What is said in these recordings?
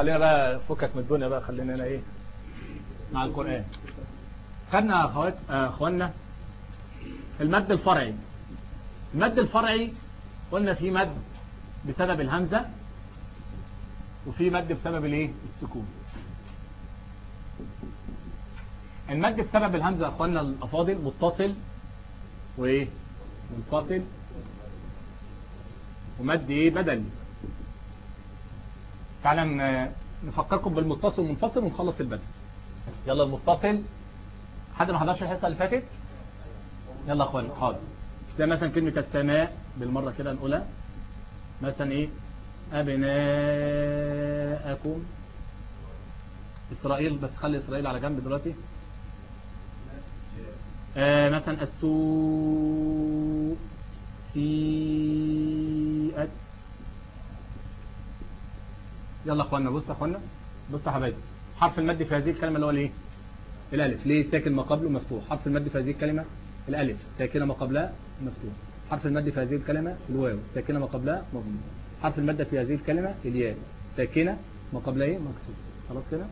خلينا بقى فكك من الدنيا بقى خلينا هنا إيه مع القرآن. خدنا أخوات آه، اخوانا المد الفرعي. المد الفرعي قلنا في مد بسبب الهمزة وفي مد بسبب الإيه؟ السكون. المد بسبب الهمزة يا اخوانا الأفاضل متصل وإيه؟ منفصل. ومد إيه؟ بدني. تعالى نفكركم بالمتصل والمنفصل ونخلص البدن يلا المتصل. حد ما حضرش الحصة اللي فاتت؟ يلا يا أخوان حاضر. زي مثلا كلمة السماء بالمرة كده نقولها. مثلا إيه؟ أبناءكم. إسرائيل بس خلي إسرائيل على جنب دلوقتي. آه مثلا السوء. يلا اخوانا بص اخوانا بص يا حبايبي حرف المد في هذه الكلمة اللي هو الايه؟ الألف. ليه؟ ساكن ما قبله مفتوح. حرف المد في هذه الكلمة الألف. ساكنة ما قبلها مفتوح. حرف المد في هذه الكلمة الواو. ساكنة ما قبلها مضموم حرف المد في هذه الكلمة الياء. ساكنة ما قبلها إيه؟ مكسور. خلاص كده؟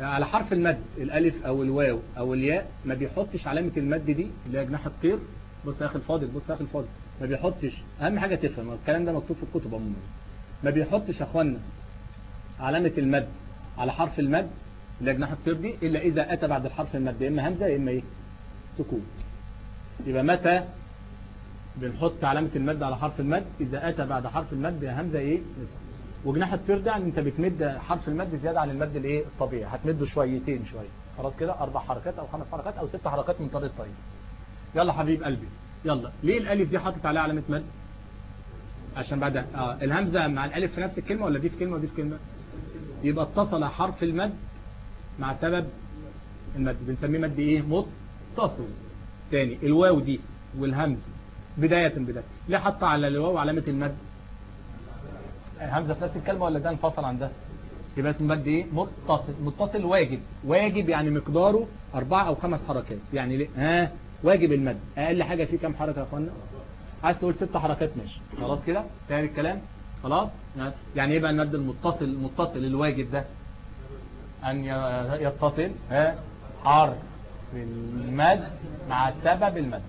على حرف المد الألف أو الواو أو الياء ما بيحطش علامة المد دي اللي هي جناح الطير. بص يا أخي الفاضل بص يا أخي الفاضل. ما بيحطش. أهم حاجة تفهم. الكلام ده مكتوب في الكتب عموما. ما بيحطش يا اخوانا علامة المد على حرف المد اللي جناح الطير دي إلا إذا أتى بعد الحرف المد يا إما همزة يا إما إيه؟ سكون. يبقى متى بنحط علامة المد على حرف المد؟ إذا أتى بعد حرف المد يا همزة إيه؟ وجناح الطير ده يعني أنت بتمد حرف المد زيادة عن المد الإيه؟ الطبيعي. هتمده شويتين شوية. خلاص كده؟ أربع حركات أو خمس حركات أو ست حركات من طريق الطير يلا حبيب قلبي يلا. ليه الألف دي حاطط عليها علامة مد؟ عشان بعد آه الهمزة مع الألف في نفس الكلمة ولا دي في كلمة ودي في كلمة؟ يبقى اتصل حرف المد مع سبب المد. بنسميه مد إيه؟ متصل. تاني الواو دي والهمز بداية بداية. ليه حط على الواو علامة المد. همزه في نفس الكلمة ولا ده انفصل عن ده؟ يبقى اسمه مد إيه؟ متصل. متصل واجب. واجب يعني مقداره أربع أو خمس حركات. يعني ليه؟ ها؟ واجب المد. أقل حاجة فيه كام حركة يا أخوانا؟ عايز تقول ست حركات ماشي. خلاص كده؟ تاني الكلام؟ خلاص؟ يعني إيه بقى المد المتصل المتصل الواجب ده. أن يتصل ها؟ حرف المد مع سبب المد.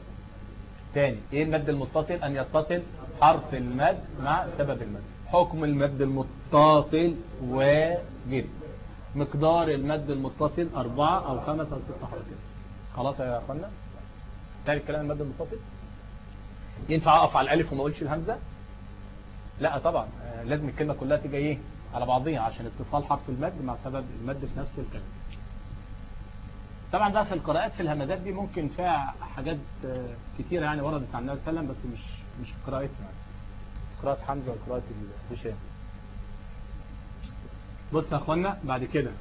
تاني إيه المد المتصل؟ أن يتصل حرف المد مع سبب المد. حكم المد المتصل واجب. مقدار المد المتصل أربعة أو خمس أو ست حركات. خلاص يا أخوانا؟ تاني الكلام المد المتصل؟ ينفع أقف على الألف وما أقولش الهمزة؟ لا طبعا. آه، لازم الكلمة كلها تيجي إيه؟ على بعضيها عشان اتصال حرف المد مع سبب المد في نفس الكلمة. طبعا بقى في القراءات في الهمزات دي ممكن فيها حاجات آه، كتيرة يعني وردت عن النبي صلى الله عليه وسلم بس مش مش قراءتنا يعني. قراءة حمزة وقراءة هشام بص يا أخوانا بعد كده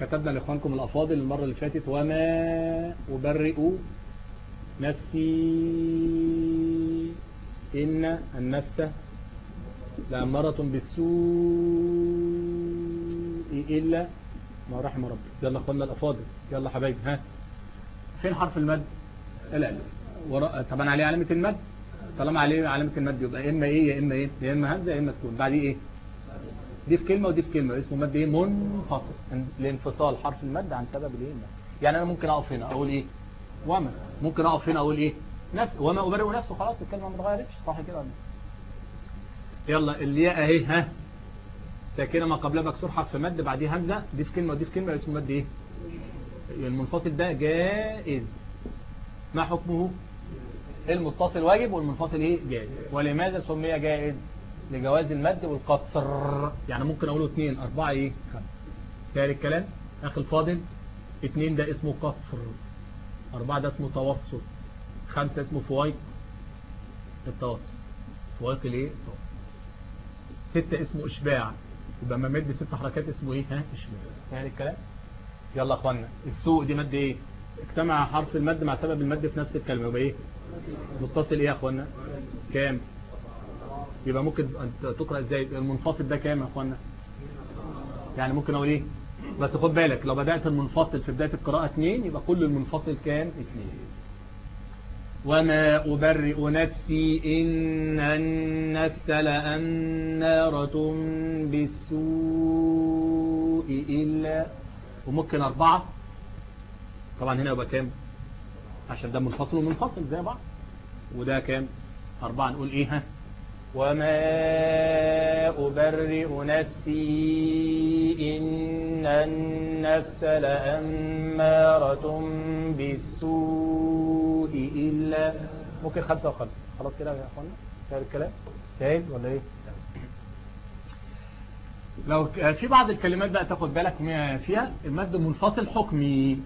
كتبنا لإخوانكم الأفاضل المرة اللي فاتت وما أبرئ نفسي إن النفس لأمارة بالسوء إلا ما رحم ربي. يلا أخوانا الأفاضل. يلا حبايبي ها. فين حرف المد؟ الالف وراء طبعا عليه علامة المد؟ طالما عليه علامة المد يبقى يا إما إيه يا إما إيه يا إما همزه يا إما سكون. بعديه إيه؟ دي في كلمة ودي في كلمة. اسمه مد إيه؟ منفصل. لانفصال حرف المد عن سبب المد يعني أنا ممكن أقف هنا أقول إيه؟ وما؟ ممكن أقف هنا أقول إيه؟ نفس وما أبرئ نفسه خلاص الكلمة ما اتغيرتش صح كده ولا؟ يلا الياء أهي ها؟ ساكنه ما قبلها مكسور حرف مد بعديه همزة دي في كلمة ودي في كلمة اسمه مد إيه؟ المنفصل ده جائز. ما حكمه؟ المتصل واجب والمنفصل إيه؟ جائز. ولماذا سمي جائز؟ لجواز المد والقصر. يعني ممكن أقوله اثنين أربعة إيه؟ خمسة. تاني الكلام أخي الفاضل اثنين ده اسمه قصر. أربعة ده اسمه توسط خمسة اسمه فوايق التوسط. فوايق الايه التوسط ستة اسمه إشباع. يبقى ما مد ست حركات اسمه إيه؟ ها؟ إشباع. يعني الكلام؟ يلا يا اخوانا السوق دي مد إيه؟ اجتمع حرف المد مع سبب المد في نفس الكلمة. يبقى إيه؟ متصل إيه يا اخوانا كام؟ يبقى ممكن تقرأ إزاي؟ المنفصل ده كام يا اخوانا يعني ممكن أقول إيه؟ بس خد بالك لو بدأت المنفصل في بداية القراءة اتنين يبقى كل المنفصل كام؟ اتنين. وما أبرئ نفسي إن النفس لأمارة بالسوء إلا وممكن أربعة. طبعا هنا يبقى كام؟ عشان ده منفصل ومنفصل زي بعض. وده كام؟ أربعة. نقول إيه؟ ها؟ وما أبرئ نفسي إن النفس لأمارة بالسوء إلا ممكن خمسة وخمسة. خلاص كده يا أخوانا؟ فاهم الكلام؟ فاهم ولا إيه؟ لو في بعض الكلمات بقى تاخد بالك فيها. المد المنفصل حكمي.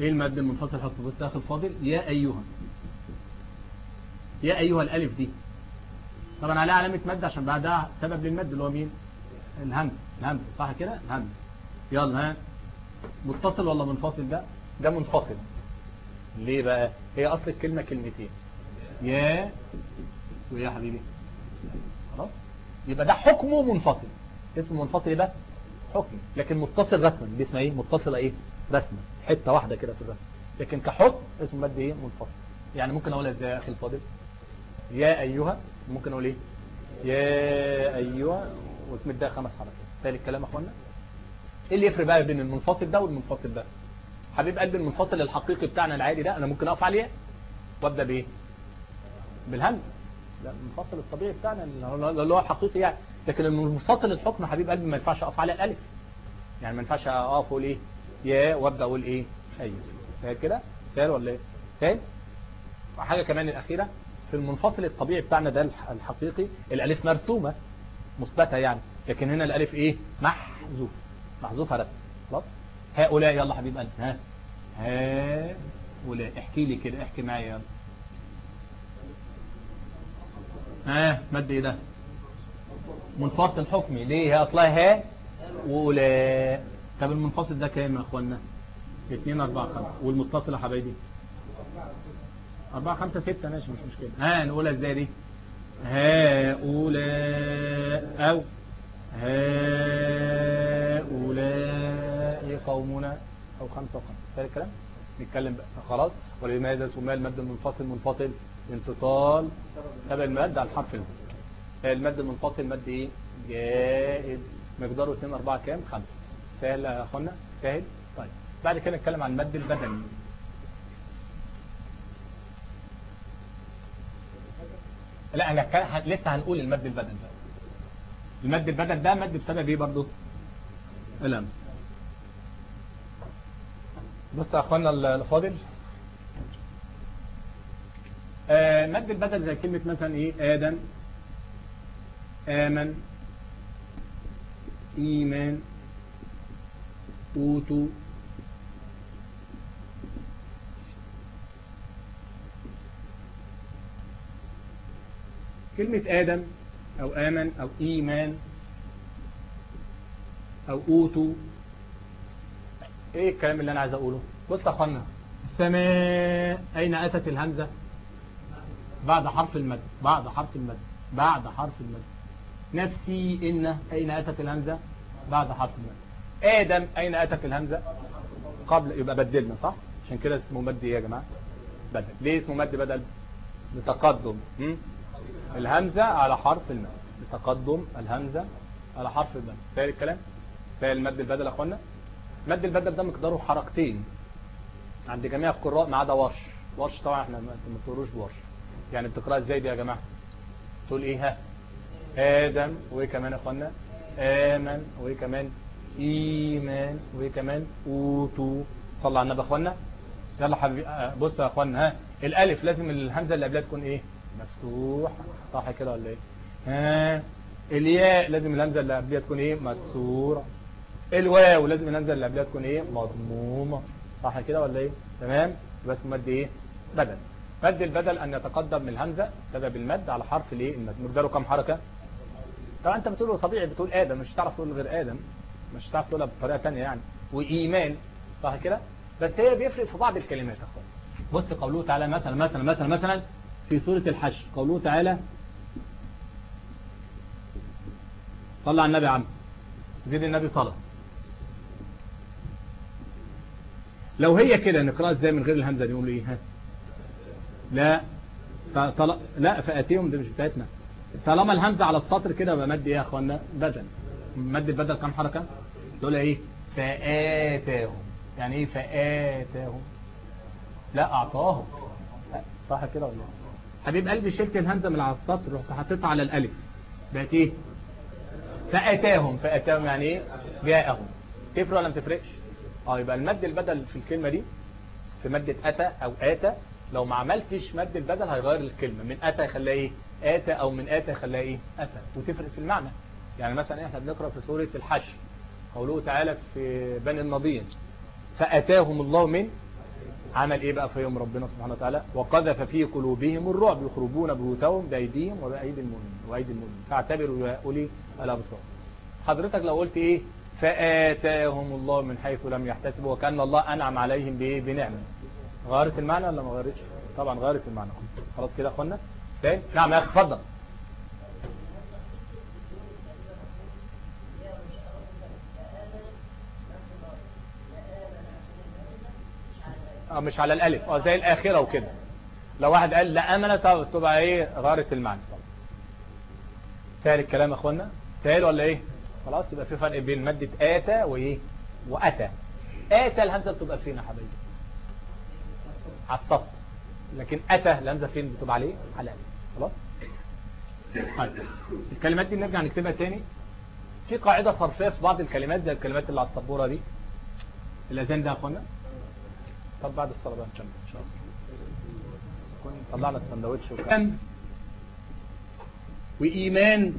إيه المد المنفصل حكمي؟ بص يا أخي الفاضل. يا أيها. يا أيها الألف دي. طبعا عليها علامة مد عشان بعدها سبب للمد اللي هو مين؟ الهمز الهمز صح كده؟ الهمز يلا ها. متصل ولا منفصل ده؟ ده منفصل. ليه بقى؟ هي أصل الكلمة كلمتين. يا. ويا حبيبي. خلاص؟ يبقى ده حكمه منفصل. اسمه منفصل إيه بقى حكم. لكن متصل رسما. دي اسمها إيه؟ متصلة إيه؟ رسما. حتة واحدة كده في الرسم. لكن كحكم اسمه مد إيه؟ منفصل. يعني ممكن أقولها إزاي يا أخي الفاضل؟ يا أيها ممكن أقول إيه؟ يا ايها وتمد ده خمس حركات. تالي الكلام يا أخوانا. إيه اللي يفرق بقى بين المنفصل ده والمنفصل ده؟ حبيب قلبي المنفصل الحقيقي بتاعنا العادي ده أنا ممكن أقف عليه وأبدأ بإيه؟ بالهمز لا المنفصل الطبيعي بتاعنا اللي هو الحقيقي يعني. لكن المنفصل الحكم حبيب قلبي ما ينفعش أقف على الالف يعني ما ينفعش أقف أقول إيه؟ يا وأبدأ أقول إيه؟ أيوه. فاهم كده؟ سهل ولا إيه؟ سهل وحاجه كمان الأخيرة. في المنفصل الطبيعي بتاعنا ده الحقيقي الالف مرسومة مثبتة يعني لكن هنا الالف إيه؟ محذوف محذوفه رسم خلاص؟ هؤلاء يلا حبيب قلبي ها؟ هؤلاء احكي لي كده احكي معايا يلا. ها؟ مد إيه ده؟ منفصل حكمي. ليه؟ هي أصلها ها؟ ولا طب المنفصل ده كام يا اخوانا 2 4 5 والمتصل يا حبايبي؟ 4 5 6 ماشي مش مشكلة. ها نقولها إزاي دي؟ هؤلاء أو هؤلاء قومنا أو خمسة وخمسة. فاهم الكلام؟ نتكلم بقى. خلاص. ولماذا سمى المد المنفصل منفصل؟ انفصال. تبع المد على الحرف المد المد المنفصل مد إيه؟ جائز. مقداره 2 4 كام؟ 5 سهل يا اخوانا سهل طيب. بعد كده نتكلم عن المد البدني. لا أنا لسه هنقول المد البدل ده. المد البدل ده مد بسبب إيه برضو؟ الأمس. بص يا أخوانا الفاضل. آه مد البدل زي كلمة مثلا إيه؟ آدم. آمن. إيمان. أوتو. كلمة آدم أو آمن أو إيمان أو أوتو إيه الكلام اللي أنا عايز أقوله؟ بص يا أخوانا السماء أين أتت الهمزة؟ بعد حرف المد بعد حرف المد بعد حرف المد. نفسي إن أين أتت الهمزة؟ بعد حرف المد. آدم أين أتت الهمزة؟ قبل يبقى بدلنا صح؟ عشان كده اسمه مد إيه يا جماعة؟ بدل. ليه اسمه مد بدل؟ لتقدم? الهمزة على حرف المد لتقدم الهمزة على حرف المد فاهم الكلام؟ فاهم المد البدل يا أخوانا؟ مد البدل ده مقداره حركتين. عند جميع القراء ما عدا ورش. ورش طبعا إحنا ما بتقروش بورش. يعني بتقرأ إزاي دي يا جماعة؟ تقول إيه؟ ها. آدم وايه كمان يا أخوانا. آمن وايه كمان إيمان وايه كمان أوتو. صلى على النبي يا أخوانا. يلا حبيبي بص يا أخوانا ها. الألف لازم الهمزة اللي قبلها تكون إيه؟ مفتوح. صح كده ولا إيه؟ ها الياء لازم الهمزه اللي قبلها تكون إيه؟ مكسورة. الواو لازم الهمزه اللي قبلها تكون إيه؟ مضمومة. صح كده ولا إيه؟ تمام؟ بس مد إيه؟ بدل. مد البدل أن يتقدم من الهمزة سبب المد على حرف الإيه؟ المد. مقداره كام حركة؟ طبعا أنت بتقول طبيعي بتقول آدم مش هتعرف تقول غير آدم. مش هتعرف تقولها بطريقة ثانية يعني. وإيمان. صح كده؟ بس هي بيفرق في بعض الكلمات يا أخوان. بص قوله تعالى مثلا مثلا مثلا مثلا في سورة الحشر قوله تعالى صلى على النبي عم زيد النبي صلى. لو هي كده نقرأ إزاي من غير الهمزة دي نقول إيه؟ لا فطل... لا فأتيهم دي مش بتاعتنا. طالما الهمزة على السطر كده يبقى مد إيه يا إخوانا؟ بدل مد البدل كام حركة؟ دول إيه؟ فآتاهم. يعني إيه فآتاهم؟ لا أعطاهم. صح كده ولا حبيب قلبي شلت الهمزه من على السطر رحت حطيتها على الألف. بقت إيه؟ فأتاهم. فأتاهم يعني إيه؟ جاءهم. تفرق ولا ما تفرقش؟ آه يبقى المد البدل في الكلمة دي في ماده أتى أو آتى لو ما عملتش مد البدل هيغير الكلمة. من أتى يخليها إيه؟ آتى أو من آتى يخليها إيه؟ أتى. وتفرق في المعنى. يعني مثلا إحنا بنقرأ في سورة الحشر. قوله تعالى في بني النضير. فأتاهم الله من عمل إيه بقى فيهم ربنا سبحانه وتعالى؟ وقذف في قلوبهم الرعب يخربون بيوتهم بأيديهم وبأيدي المؤمنين وأيدي المؤمنين. فاعتبروا يا أولي الأبصار. حضرتك لو قلت إيه؟ فآتاهم الله من حيث لم يحتسبوا وكأن الله أنعم عليهم بإيه؟ بنعمة. غيرت المعنى ولا ما غيرتش؟ طبعا غيرت المعنى. خلاص كده يا إخوانا؟ تاني نعم يا أخي اتفضل آه مش على الألف. آه زي الاخره وكده. لو واحد قال لا امنه تبقى إيه؟ غيرت المعنى. تاني الكلام يا إخوانا؟ تاني ولا إيه؟ خلاص يبقى في فرق بين مادة اتى وإيه؟ واتى اتى الهمزه بتبقى فين يا حبايبي على السطر لكن اتى الهمزه فين؟ بتبقى عليه على الألف. خلاص؟ طيب. الكلمات دي نرجع نكتبها تاني. في قاعدة صرفية في بعض الكلمات زي الكلمات اللي على السبورة دي. الأذان ده يا إخوانا؟ طب بعد الصلاة بقى نكمل إن شاء الله. طلعنا السندوتش وكم وإيمان.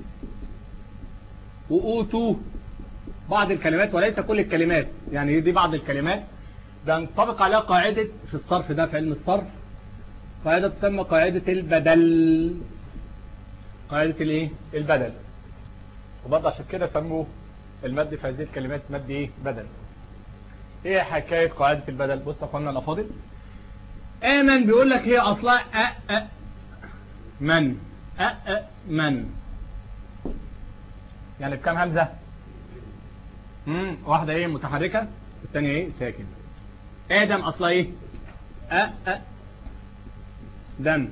وأوتو بعض الكلمات وليس كل الكلمات. يعني دي بعض الكلمات. بينطبق عليها قاعدة في الصرف ده في علم الصرف. قاعدة تسمى قاعدة البدل. قاعدة الإيه؟ البدل. وبرضه عشان كده سموه المد في هذه الكلمات مد إيه؟ بدل. إيه حكاية قاعدة البدل؟ بص يا أخوانا الأفاضل. آمن بيقول لك هي أصلا أ أ من. أ أ من. يعني بكام همزة؟ امم واحدة إيه؟ متحركة الثانية إيه؟ ساكن. آدم أصلا إيه؟ أ أ. دم.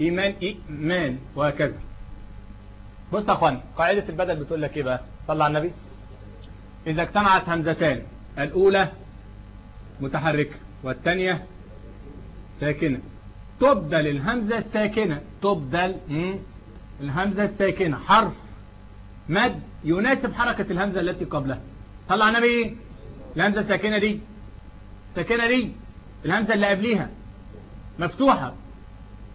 إيمان إيمان. وهكذا. بص يا أخوانا قاعدة البدل بتقول لك إيه بقى؟ صلى على النبي. إذا اجتمعت همزتان الأولى متحركة والثانية ساكنة. تبدل الهمزة الساكنة. تبدل الهمزة الساكنة. حرف مد يناسب حركة الهمزة التي قبلها. طلع نبي؟ الهمزة الساكنة دي. الساكنة دي. الهمزة اللي قبليها. مفتوحة.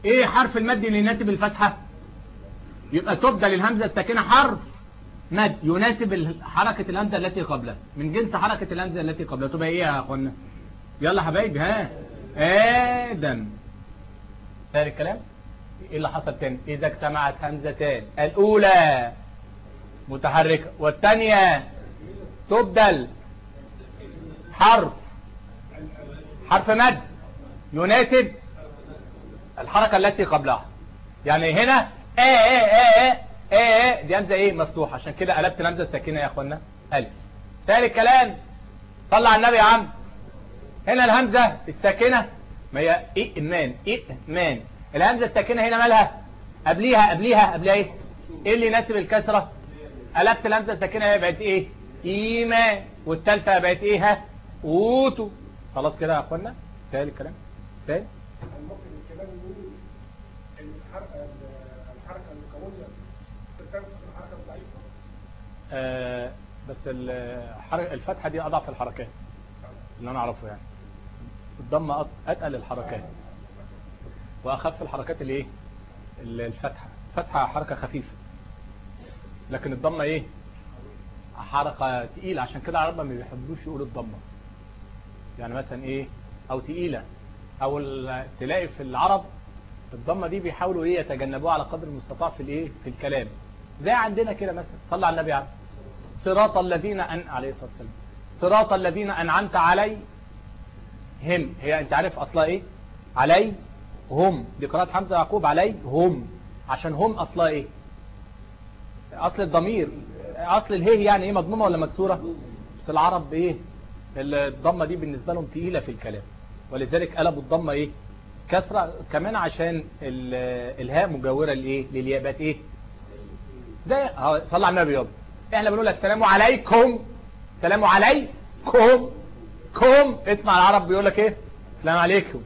إيه حرف المد اللي يناسب الفتحة؟ يبقى تبدل الهمزة الساكنة حرف. مد. يناسب حركة الهمزة التي قبلها. من جنس حركة الهمزة التي قبلها. تبقى إيه يا أخوانا؟ يلا حبايبي ها؟ آدم. سهل الكلام؟ إيه اللي حصل تاني؟ إذا اجتمعت همزتان. الأولى متحركة والثانية تبدل حرف. حرف مد. يناسب الحركة التي قبلها. يعني هنا إيه إيه إيه. إيه إيه دي همزه إيه؟ مفتوحة. عشان كده قلبت الهمزه الساكنه يا اخوانا. ألف. ثالث الكلام صلى على النبي يا عم. هنا الهمزة الساكنة. ما هي إيمان. إيمان. الهمزة الساكنة هنا مالها؟ قبليها قبليها قبلها إيه؟ إيه اللي يناسب الكسرة؟ قلبت الهمزه الساكنه هي بقت إيه؟ إيمان. والثالثه بقت إيه؟ ها؟ أوتو. خلاص كده يا اخوانا. ثالث الكلام ثالث ممكن الكلام يقول ان الحركه الحركه القويه تنفذ الحركه الضعيفه بس الفتحة دي أضعف الحركات اللي أنا أعرفه يعني. الضمة أت- أتقل الحركات. وأخف الحركات اللي إيه؟ ال- الفتحة. الفتحة حركة خفيفة. لكن الضمة إيه؟ حركة تقيلة. عشان كده العرب ما بيحبوش يقولوا الضمة. يعني مثلا إيه؟ أو تقيلة. ال- تلاقي في العرب الضمة دي بيحاولوا إيه؟ يتجنبوها على قدر المستطاع في الإيه؟ في الكلام. زي عندنا كده مثلا. صلى على النبي عليه صراط الذين أن عليه الصلاة والسلام. صراط الذين أنعمت عليهم هي أنت عارف أصلا إيه؟ علي هم. دي قراءة حمزة يعقوب. علي هم. عشان هم أصلا إيه؟ أصل الضمير. أصل الهي يعني إيه؟ مضمومة ولا مكسورة؟ في العرب إيه؟ الضمة دي بالنسبة لهم تقيلة في الكلام. ولذلك قلبوا الضمة إيه؟ كسرة كمان عشان ال- الهاء مجاورة لإيه؟ لليابات إيه؟ ده صلى على النبي يابا. إحنا بنقول السلام عليكم. السلام عليكم. كم؟ اسمع العرب بيقول لك إيه؟ السلام عليكم.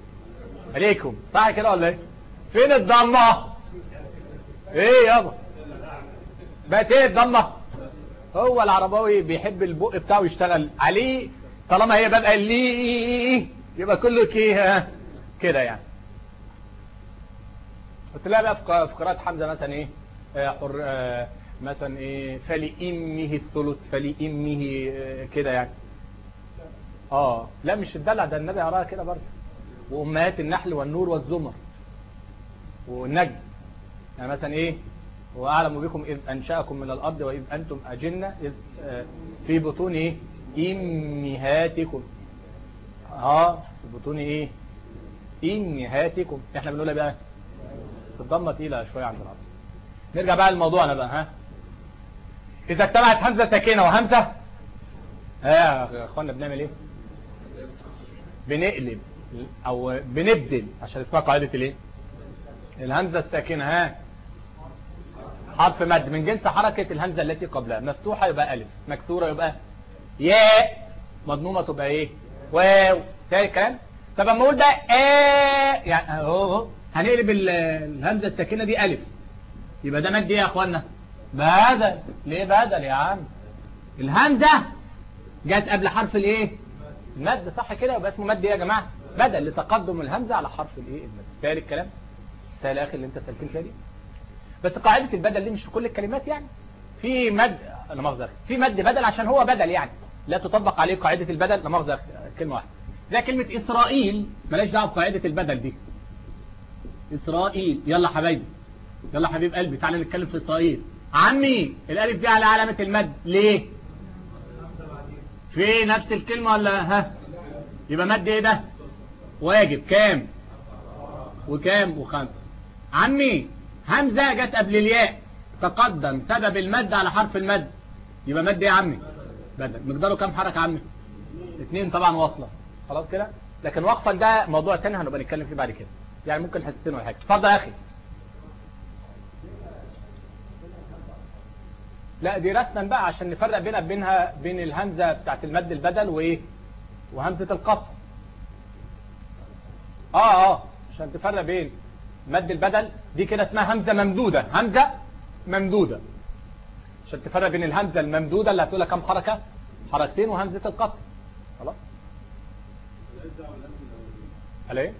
عليكم. صح كده ولا إيه؟ فين الضمة؟ إيه يابا. بقت إيه الضمة؟ هو العرباوي بيحب البق بتاعه يشتغل عليه. طالما هي بدأ ليه يبقى كله كيه كده يعني. قلت لها بقى في قراءة حمزة مثلا إيه؟ آه حر آه مثلا إيه فلإمه الثلث فلإمه آه كده يعني. آه لا مش الدلع ده النبي قرأها كده برضه. وأمهات النحل والنور والزمر والنجم. يعني مثلا إيه وأعلم بكم إذ أنشأكم من الأرض وإذ أنتم أجنة إذ آه في بطون إيه امهاتكم آه في بطون إيه امهاتكم إحنا بنقولها بقى الضمه تقيلة شوية عند العرب نرجع بقى لموضوعنا بقى ها؟ إذا اجتمعت همزة ساكنة وهمزة. ها يا إخوانا بنعمل إيه؟ بنقلب أو بنبدل عشان اسمها قاعدة الإيه؟ الهمزة الساكنة ها؟ حرف مد. من جنس حركة الهمزة التي قبلها. مفتوحة يبقى ألف مكسورة يبقى ياء مضمومة تبقى إيه؟ واو. سهل الكلام طب أما أقول بقى آه يعني أهو هنقلب الهمزة الساكنة دي ألف. يبقى ده مد إيه يا إخوانا؟ بدل. ليه بدل يا عم؟ الهمزه جت قبل حرف الايه؟ المد صح كده؟ يبقى اسمه مد إيه يا جماعة؟ بدل لتقدم الهمزة على حرف الايه؟ المد. سهل الكلام؟ سهل يا أخي اللي انت سألتني فيها بس قاعدة البدل دي مش في كل الكلمات يعني. في مد لا مؤاخذة في مد بدل عشان هو بدل يعني. لا تطبق عليه قاعدة البدل لا مؤاخذة كلمة واحدة. زي كلمة إسرائيل. مالهاش دعوة بقاعدة البدل دي. إسرائيل. يلا حبايبي. يلا حبيب قلبي تعالى نتكلم في إسرائيل. عمي الألف دي على علامة المد. ليه؟ في نفس الكلمة ولا؟ ها؟ يبقى مد إيه ده؟ واجب. كام؟ وكام؟ وخمسه عمي همزة جت قبل الياء. تقدم سبب المد على حرف المد. يبقى مد إيه يا عمي؟ بدل. مقداره كام حركة يا عمي؟ اثنين طبعا واصلة. خلاص كده؟ لكن وقفا ده موضوع تاني هنبقى نتكلم فيه بعد كده. يعني ممكن حصتين ولا حاجة. اتفضل يا أخي. لا دي رسما بقى عشان نفرق بينها بينها بين الهمزة بتاعت المد البدل وايه وهمزة القطع. آه آه عشان تفرق بين مد البدل دي كده اسمها همزة ممدودة. همزة ممدودة. عشان تفرق بين الهمزة الممدودة اللي هتقولها كام حركة؟ حركتين وهمزة القطع. خلاص؟ على إيه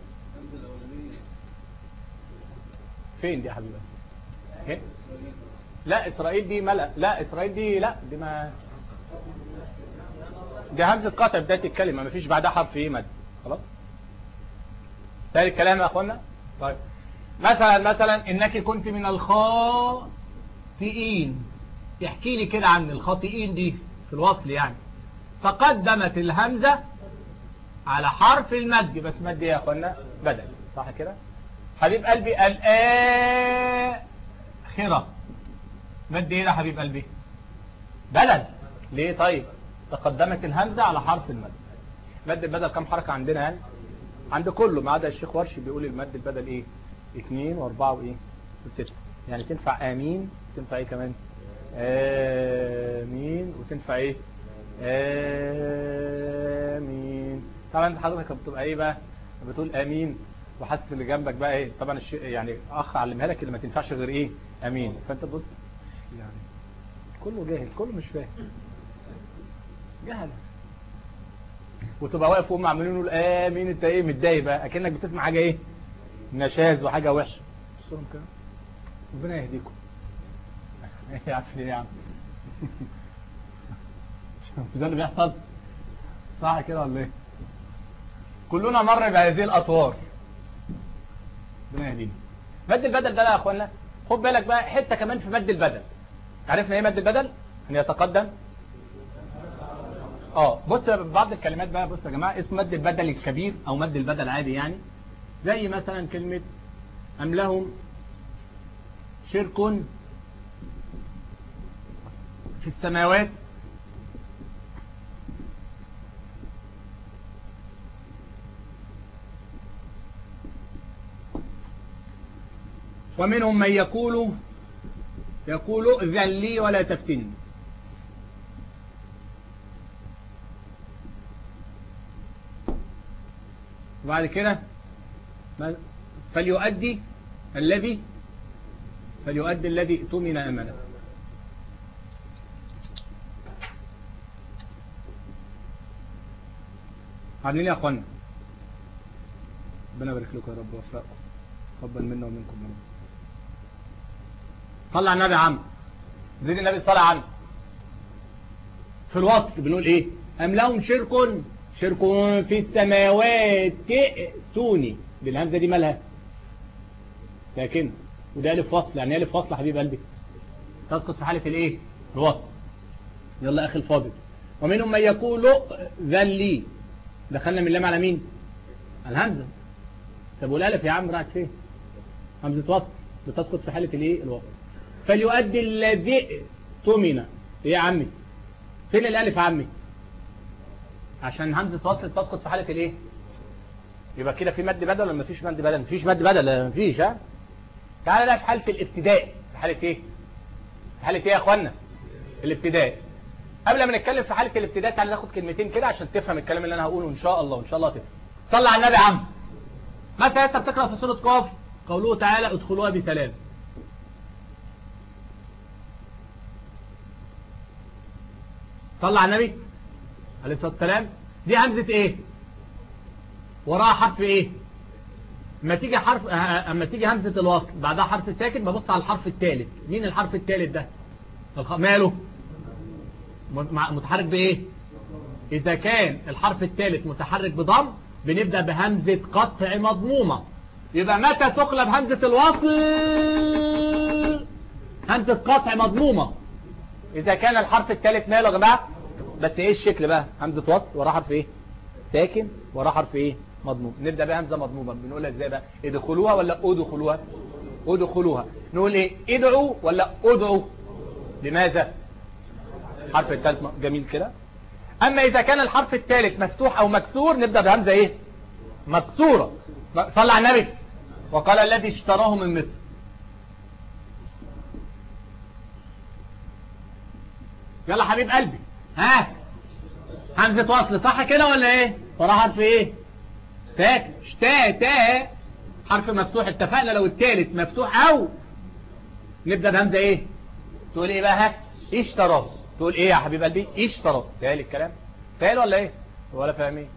فين دي يا حبيبي؟ لا إسرائيل دي ملأ لا إسرائيل دي لا دي ما دي همزة قطع بدايه الكلمة ما فيش بعدها حرف إيه مد خلاص؟ سهل الكلام يا إخوانا؟ طيب. مثلا مثلا إنك كنت من الخاطئين. احكي لي كده عن الخاطئين دي في الوصل يعني. فقدمت الهمزة على حرف المد بس مد إيه يا إخوانا؟ بدل صح كده؟ حبيب قلبي الآخرة. مد إيه يا حبيب قلبي؟ بدل ليه طيب؟ تقدمت الهمزة على حرف المد. مد البدل كم حركة عندنا يعني؟ عند كله ما عدا الشيخ ورشي بيقول المد البدل إيه؟ اثنين وأربعة وإيه؟ وستة. يعني تنفع آمين تنفع إيه كمان؟ آمين. وتنفع إيه؟ آمين. طبعا حضرتك بتبقى إيه بقى؟ بتقول آمين. وحاسس اللي جنبك بقى إيه؟ طبعا الش... يعني أخ علمها لك اللي ما تنفعش غير إيه؟ آمين. فأنت بص يعني. كله جاهل كله مش فاهم. جهل وتبقى واقف وهم عمالين يقول امين انت؟ إيه متضايق بقى. أكنك بتسمع حاجة إيه؟ نشاز وحاجة وحشة. بص لهم كده؟ ربنا يهديكم. إيه يا عم يا عم. مش ده اللي بيحصل؟ صح كده ولا إيه؟ كلنا مر بهذه الأطوار. ربنا يهدينا. مد البدل ده بقى يا إخوانا. خد بالك بقى حتة كمان في مد البدل. عرفنا إيه مد البدل؟ إن يتقدم. آه بص بعض الكلمات بقى بص يا جماعة اسمه مد البدل الكبير أو مد البدل عادي يعني. زي مثلا كلمة أم لهم شرك في السماوات. ومنهم من يقول يقول ائذن لي ولا تفتني. وبعد كده فليؤدي الذي فليؤدي الذي اؤتمن أمانة. عاملين إيه يا أخوانا؟ ربنا يبارك لكم يا رب ووفقكم تقبل منا ومنكم منه صلى على النبي يا عم. زيد النبي صلى عنه في الوصف بنقول إيه؟ أم لهم شرك؟ شرك في السماوات. ائتوني بالهمزة دي مالها؟ لكن. وده ألف وصل يعني ألف وصل حبيب قلبي. تسقط في حالة الإيه؟ الوصل يلا أخي الفاضل. ومنهم من يقول ذا لي. دخلنا من اللام على مين؟ الهمزة. طب والألف يا عم راحت فين؟ همزة وصل بتسقط في حالة الإيه؟ الوصل فليؤدي الذي اؤتمن. إيه يا عمي؟ فين الألف يا عمي؟ عشان همزة وصل تسقط في حالة الإيه؟ يبقى كده في مد بدل ولا مفيش مد بدل؟ مفيش مد بدل مفيش ها؟ تعالى بقى في حالة الابتداء. في حالة إيه؟ في حالة إيه يا إخوانا؟ الابتداء. قبل ما نتكلم في حالة الابتداء تعالى ناخد كلمتين كده عشان تفهم الكلام اللي أنا هقوله إن شاء الله ان شاء الله تفهم. صلى على النبي يا عم. مثلا انت بتقرأ في سورة قاف؟ قوله تعالى ادخلوها بسلام. صلى على النبي عليه الصلاة والسلام. دي همزة إيه؟ وراها حرف إيه؟ أما تيجي حرف آه، أما تيجي همزة الوصل بعدها حرف ساكن ببص على الحرف الثالث. مين الحرف الثالث ده؟ ماله؟ متحرك بإيه؟ إذا كان الحرف الثالث متحرك بضم بنبدأ بهمزة قطع مضمومة. يبقى متى تقلب همزة الوصل؟ همزة قطع مضمومة. إذا كان الحرف الثالث ماله يا جماعة؟ بس إيه الشكل بقى؟ همزة وصل وراه حرف إيه؟ ساكن وراه حرف إيه؟ مضموم. نبدأ بهمزه مضمومة. بنقولها إزاي بقى؟ ادخلوها ولا ادخلوها؟ ادخلوها. نقول إيه؟ ادعوا ولا ادعوا لماذا؟ الحرف الثالث جميل كده. أما إذا كان الحرف الثالث مفتوح أو مكسور نبدأ بهمزة إيه؟ مكسورة. م- صلى على النبي. وقال الذي اشتراه من مصر. يلا حبيب قلبي. ها؟ همزه وصل صح كده ولا إيه؟ وراها حرف إيه؟ تاك شتا تا حرف مفتوح اتفقنا لو الثالث مفتوح. أو! نبدأ بهمزة إيه؟ تقول إيه بقى؟ ها؟ تقول إيه يا حبيب قلبي؟ اشتراه تالي الكلام تالي ولا إيه؟ ولا فاهمين.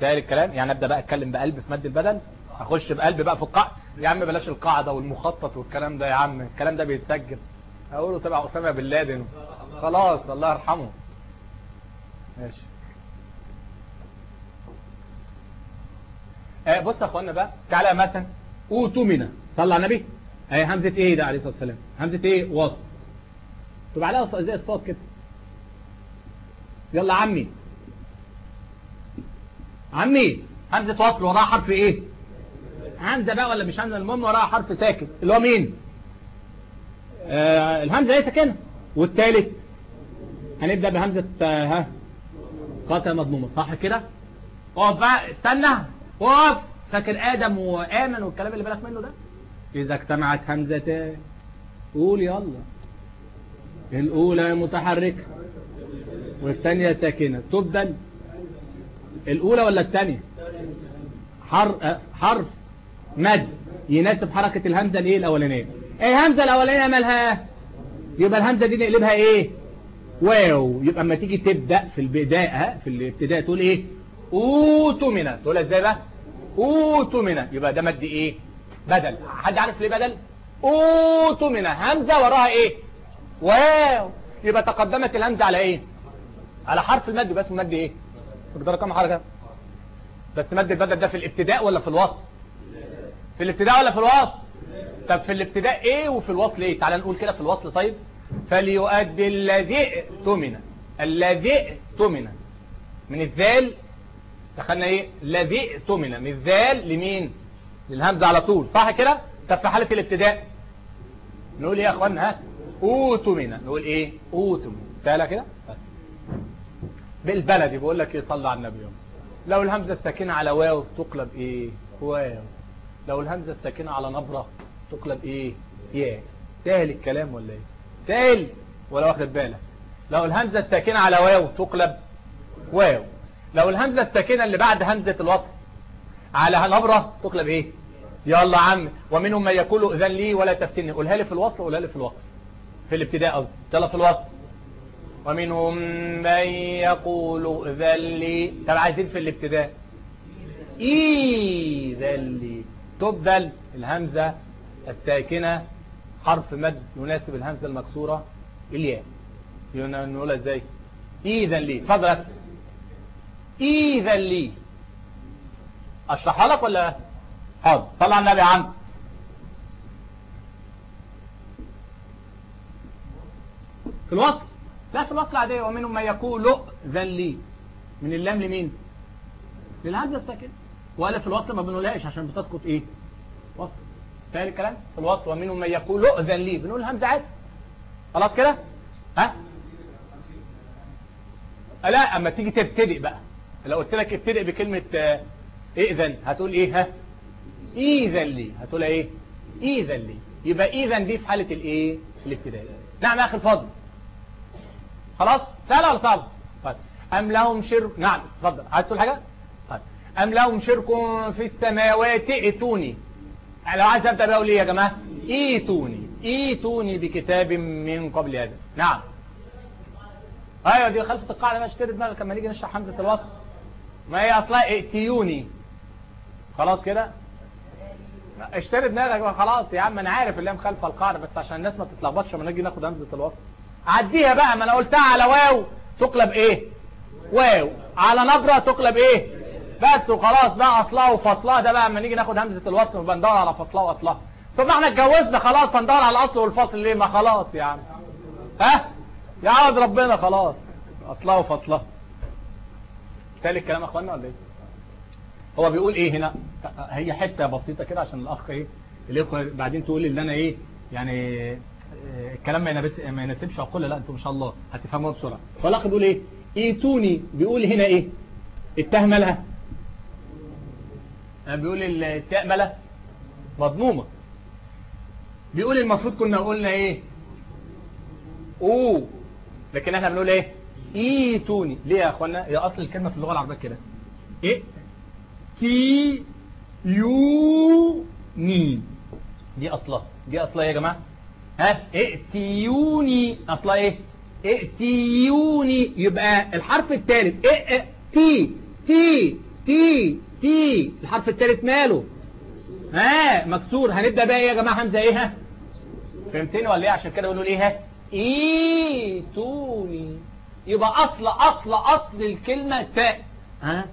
تالي الكلام يعني أبدأ بقى أتكلم بقلب في مد البدن. أخش بقلب بقى في القاع. يا عم بلاش القاعدة والمخطط والكلام ده يا عم. الكلام ده بيتسجل. أقوله تبع أسامة بن لادن. خلاص الله يرحمه. ماشي. آه بص يا اخوانا بقى تعالى مثلا. اوتمنا صلى على النبي؟ اهي همزة إيه ده عليه الصلاة والسلام؟ همزة إيه؟ وصل تبقى عليها زي الصوت كده. يلا عمي. عمي همزة وصل وراها حرف إيه؟ همزة بقى ولا مش همزة؟ المهم وراها حرف ساكن اللي هو مين؟ آه الهمزة إيه ساكنه والثالث هنبدأ بهمزة آه، ها. قاطع مضمومه صح كده؟ اقف بقى استنى. اقف فاكر آدم وآمن والكلام اللي بالك منه ده؟ إذا اجتمعت همزتان. قول يلا. الأولى متحركة والثانية ساكنة. تبدل. الأولى ولا الثانية؟ حرف حرف. مد. يناسب حركة الهمزة الإيه الأولانية؟ إيه الهمزة الأولانية مالها؟ يبقى الهمزة دي نقلبها إيه؟ واو. يبقى اما تيجي تبدأ في البداية ها في الابتداء تقول إيه؟ اوتمنا تقول إزاي بقى؟ اوتمنا يبقى ده مد إيه؟ بدل. حد عارف ليه بدل؟ اوتمنا همزة وراها إيه؟ واو. يبقى تقدمت الهمزة على إيه؟ على حرف المد اسمه مد إيه؟ مقدار كام حركة؟ بس مد البدل ده في الابتداء ولا في الوسط؟ في الابتداء ولا في الوسط؟ طب في الابتداء إيه وفي الوصل إيه؟ تعال نقول كده في الوصل. طيب. فليؤدي الذي اؤتمن. الذي اؤتمن. من الذال دخلنا إيه؟ الذي اؤتمن. من الذال لمين؟ للهمزة على طول. صح كده؟ طب في حالة الابتداء. نقول إيه يا اخوانا ها؟ اوتمن نقول إيه؟ اوتمن سهله كده. بالبلدي بقول لك إيه؟ صلى على النبي يوم. لو الهمزة الساكنة على واو تقلب إيه؟ واو. لو الهمزة الساكنة على نبرة تقلب إيه؟ ياء. سهل الكلام ولا إيه؟ سهل ولا واخد بالك لو الهمزة الساكنة على واو تقلب واو. لو الهمزة الساكنة اللي بعد همزة الوصل على نبرة تقلب إيه؟ يلا عم. ومنهم من يقول إذن لي ولا تفتني. قولها لي في الوصل قولها لي في الوقت في الابتداء قصدي. في الوصل ومنهم من يقول إذن لي. طب عايزين في الابتداء. إذن لي. تبدل الهمزة الساكنة حرف مد يناسب الهمزة المكسورة الياء. نقولها إزاي؟ إذن لي. اتفضل. إذن لي. أشرحها لك ولا؟ حاضر. طلع النبي عم في الوصل. لا في الوصل عادية. ومنهم من يقول ذن لي. من اللام لمين؟ للهمزة الساكنة. ولا في الوصل ما بنقولهاش عشان بتسقط إيه؟ وصل. فاهم الكلام؟ في الوصل ومنهم من يقول ذن لي. بنقول همزة عادي. خلاص كده؟ ها؟ لا أما تيجي تبتدئ بقى. لو قلت لك ابتدئ بكلمة آه، ائذن هتقول إيه؟ ها؟ إذن لي. هتقول إيه؟ إذن لي. يبقى إذن دي في حالة الإيه؟ الابتداء. نعم يا أخي الفضل خلاص؟ سهل ولا صعب طيب. أم لهم شرك؟ نعم اتفضل. عايز تقول حاجة؟ طيب. أم لهم شرك في السماوات؟ ائتوني. لو عايز أبدأ بقى أقول إيه يا جماعة. إيتوني إيتوني بكتاب من قبل هذا. نعم. أيوه دي خلفة القاعدة ما اشتري دماغك لما نيجي نشرح حمزة الوصل ما هي أصلها ائتيوني خلاص كده؟ اشتري دماغك خلاص يا عم أنا عارف اللي هي مخالفه القاعدة بس عشان الناس ما تتلخبطش لما نيجي ناخد همزه الوصل عديها بقى ما أنا قلتها على واو. تقلب إيه؟ واو. على نبرة تقلب إيه؟ بس وخلاص بقى اصلها وفصلها ده بقى اما نيجي ناخد همزة الوصل ونبقى ندور على فصلها واصلها ثم إحنا اتجوزنا خلاص هندور على الاصل والفصل ليه؟ ما خلاص عم ها؟ يا عوض ربنا خلاص. اصلها وفصلها تالي الكلام يا اخوانا ولا إيه؟ هو بيقول إيه هنا؟ هي حتة بسيطة كده عشان الأخ إيه؟ الاخوه بعدين تقول اللي أنا إيه؟ يعني آه، الكلام ما يناسبش ما عقول لا أنتوا ما شاء الله هتفهموها بسرعة. فالأخ بيقول إيه؟ ايتوني. بيقول هنا إيه؟ آه، بيقول التاء مالها مضمومة. بيقول المفروض كنا قلنا إيه؟ اوه لكن إحنا بنقول إيه؟ إيتوني. ليه يا إخوانا؟ هي أصل الكلمة في اللغة العربية كده. إيه؟ تي يو ني دي اصلها دي اصلها يا جماعة؟ ها؟ ائتيوني اصلها إيه؟ ائتيوني يبقى الحرف الثالث. إيه تي. تي. تي الحرف الثالث ماله. ها مكسور. هنبدأ بقى إيه يا جماعة همزه إيه فهمتني ولا إيه؟ عشان كده بنقول إيه ها؟ ايتوني يبقى أصل أصل أصل الكلمة تاء. ها؟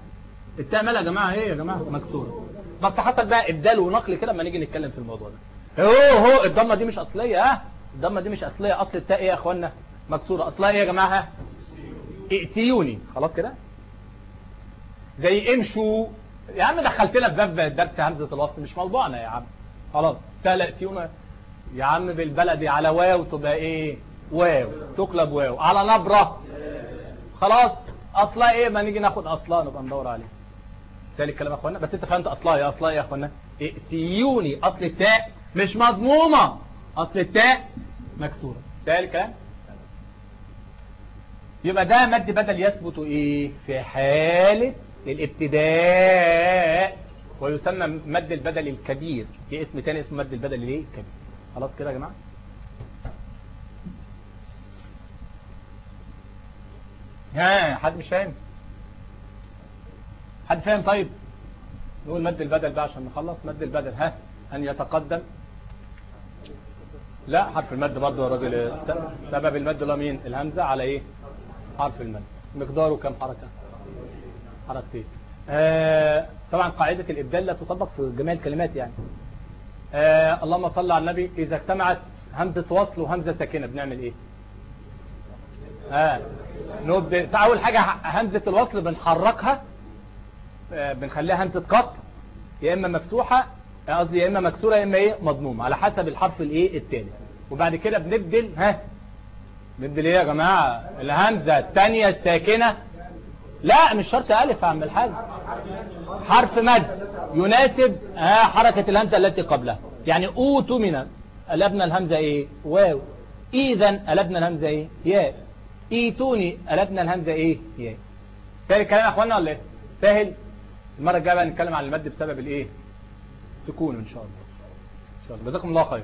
التاء مالها يا جماعة؟ إيه يا جماعة؟ مكسورة. بس حصل بقى ابدال ونقل كده لما نيجي نتكلم في الموضوع ده. هو هو الضمة دي مش أصلية ها؟ الضمة دي مش أصلية. أصل التاء إيه يا إخوانا؟ مكسورة. أصلها إيه يا جماعة؟ ائتيوني. خلاص كده؟ زي امشوا. يا عم دخلتنا في باب درس همزة الوصل مش موضوعنا يا عم. خلاص سهل ائتيونا يا عم بالبلدي على واو تبقى إيه؟ واو تقلب واو. على نبرة. خلاص اصلها إيه؟ ما نيجي ناخد اصلها نبقى ندور عليه. تالي الكلام يا أخوانا؟ بس انت فهمت اصلها يا اصلها يا أخوانا؟ ائتيوني. أصل التاء مش مضمومة. أصل التاء مكسورة. تالي الكلام؟ يبقى ده مد بدل يثبت إيه؟ في حالة الابتداء ويسمى مد البدل الكبير. في اسم تاني اسمه مد البدل الايه؟ الكبير. خلاص كده يا جماعة؟ ها حد مش فاهم؟ حد فاهم؟ طيب. نقول مد البدل بقى عشان نخلص. مد البدل ها أن يتقدم. لا حرف المد برضه يا راجل. سبب المد اللي مين؟ الهمزة على إيه؟ حرف المد. مقداره كم حركتين آه طبعا قاعدة الإبدال لا تطبق في جميع الكلمات يعني. آه اللهم صل على النبي إذا اجتمعت همزة وصل وهمزة ساكنة بنعمل إيه؟ آه نبدأ أول حاجة همزة الوصل بنحركها آه بنخليها همزة قط يا إما مفتوحة قصدي يا إما مكسورة يا إما إيه؟ مضمومة على حسب الحرف الإيه التالي وبعد كده بنبدل ها؟ نبدل إيه يا جماعة؟ الهمزة الثانية الساكنة لا مش شرط ألف يا عم الحاج حرف مد يناسب ها حركة الهمزة التي قبلها. يعني أوتوا من قلبنا الهمزة إيه؟ واو. إذا قلبنا الهمزة إيه؟ ياء. إيتوني قلبنا الهمزة إيه؟ ياء. سهل الكلام يا أخوانا ولا إيه؟ سهل المرة الجاية بقى نتكلم عن المد بسبب الإيه؟ السكون إن شاء الله. إن شاء الله. جزاكم الله خير.